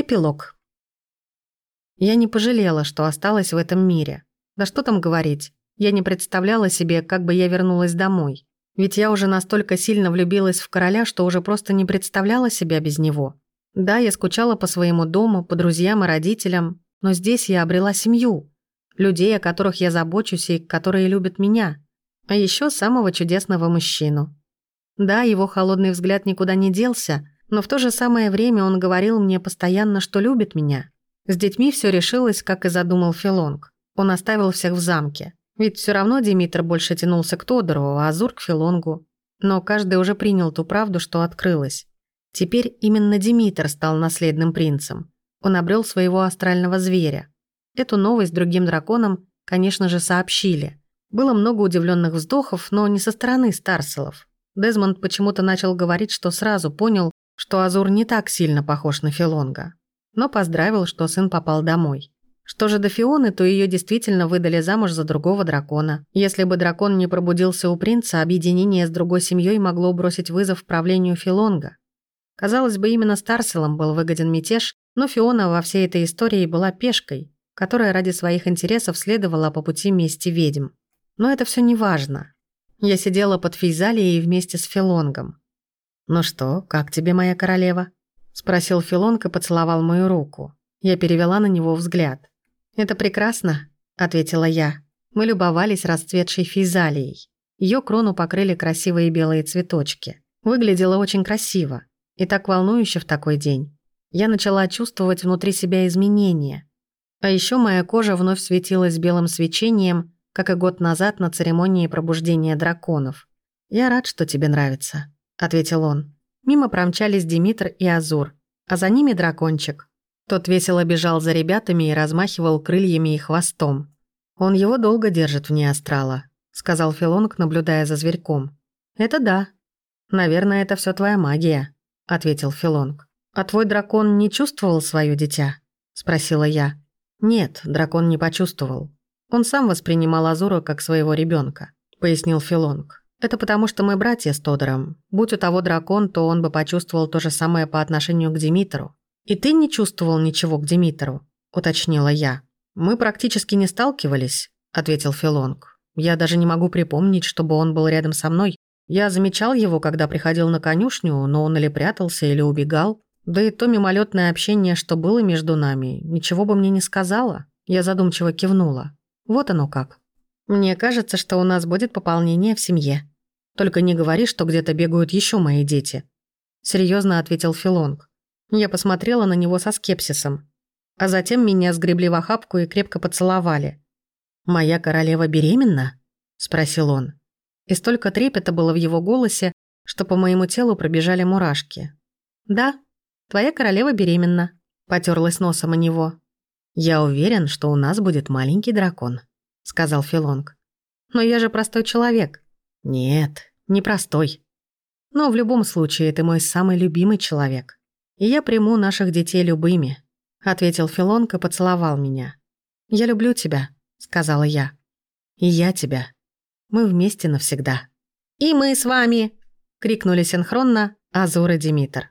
Эпилог. Я не пожалела, что осталась в этом мире. Да что там говорить. Я не представляла себе, как бы я вернулась домой. Ведь я уже настолько сильно влюбилась в короля, что уже просто не представляла себя без него. Да, я скучала по своему дому, по друзьям и родителям, но здесь я обрела семью. Людей, о которых я забочусь и которые любят меня. А еще самого чудесного мужчину. Да, его холодный взгляд никуда не делся – но в то же самое время он говорил мне постоянно, что любит меня. С детьми все решилось, как и задумал Филонг. Он оставил всех в замке. Ведь все равно Димитр больше тянулся к Тодорову, а Азур к Филонгу. Но каждый уже принял ту правду, что открылась. Теперь именно Димитр стал наследным принцем. Он обрел своего астрального зверя. Эту новость другим драконам, конечно же, сообщили. Было много удивленных вздохов, но не со стороны Старселов. Дезмонд почему-то начал говорить, что сразу понял, что Азур не так сильно похож на Филонга, но поздравил, что сын попал домой. Что же до Фионы, то ее действительно выдали замуж за другого дракона. Если бы дракон не пробудился у принца, объединение с другой семьей могло бросить вызов правлению Филонга. Казалось бы, именно Старселом был выгоден мятеж, но Фиона во всей этой истории была пешкой, которая ради своих интересов следовала по пути мести ведьм. Но это все не важно. Я сидела под Фейзалией вместе с Филонгом. «Ну что, как тебе, моя королева?» – спросил Филонг и поцеловал мою руку. Я перевела на него взгляд. «Это прекрасно», – ответила я. Мы любовались расцветшей физалией. Ее крону покрыли красивые белые цветочки. Выглядело очень красиво. И так волнующе в такой день. Я начала чувствовать внутри себя изменения. А еще моя кожа вновь светилась белым свечением, как и год назад на церемонии пробуждения драконов. «Я рад, что тебе нравится», ответил он. Мимо промчались Димитр и Азур, а за ними дракончик. Тот весело бежал за ребятами и размахивал крыльями и хвостом. «Он его долго держит вне астрала», — сказал Филонг, наблюдая за зверьком. «Это да. Наверное, это все твоя магия», — ответил Филонг. «А твой дракон не чувствовал свое дитя?» — спросила я. «Нет, дракон не почувствовал. Он сам воспринимал Азура как своего ребенка, пояснил Филонг. Это потому, что мы братья с Тодором. Будь у того дракон, то он бы почувствовал то же самое по отношению к Димитру. И ты не чувствовал ничего к Димитру, уточнила я. Мы практически не сталкивались, ответил Филонг. Я даже не могу припомнить, чтобы он был рядом со мной. Я замечал его, когда приходил на конюшню, но он или прятался, или убегал. Да и то мимолетное общение, что было между нами, ничего бы мне не сказала. Я задумчиво кивнула. Вот оно как. Мне кажется, что у нас будет пополнение в семье. Только не говори, что где-то бегают еще мои дети. Серьезно ответил Филонг. Я посмотрела на него со скепсисом. А затем меня сгребли в охапку и крепко поцеловали. «Моя королева беременна?» – спросил он. И столько трепета было в его голосе, что по моему телу пробежали мурашки. «Да, твоя королева беременна», – потерлась носом о него. «Я уверен, что у нас будет маленький дракон», – сказал Филонг. «Но я же простой человек». «Нет, непростой. Но в любом случае ты мой самый любимый человек. И я приму наших детей любыми», — ответил Филонка поцеловал меня. «Я люблю тебя», — сказала я. «И я тебя. Мы вместе навсегда». «И мы с вами!» — крикнули синхронно Азур и Димитр.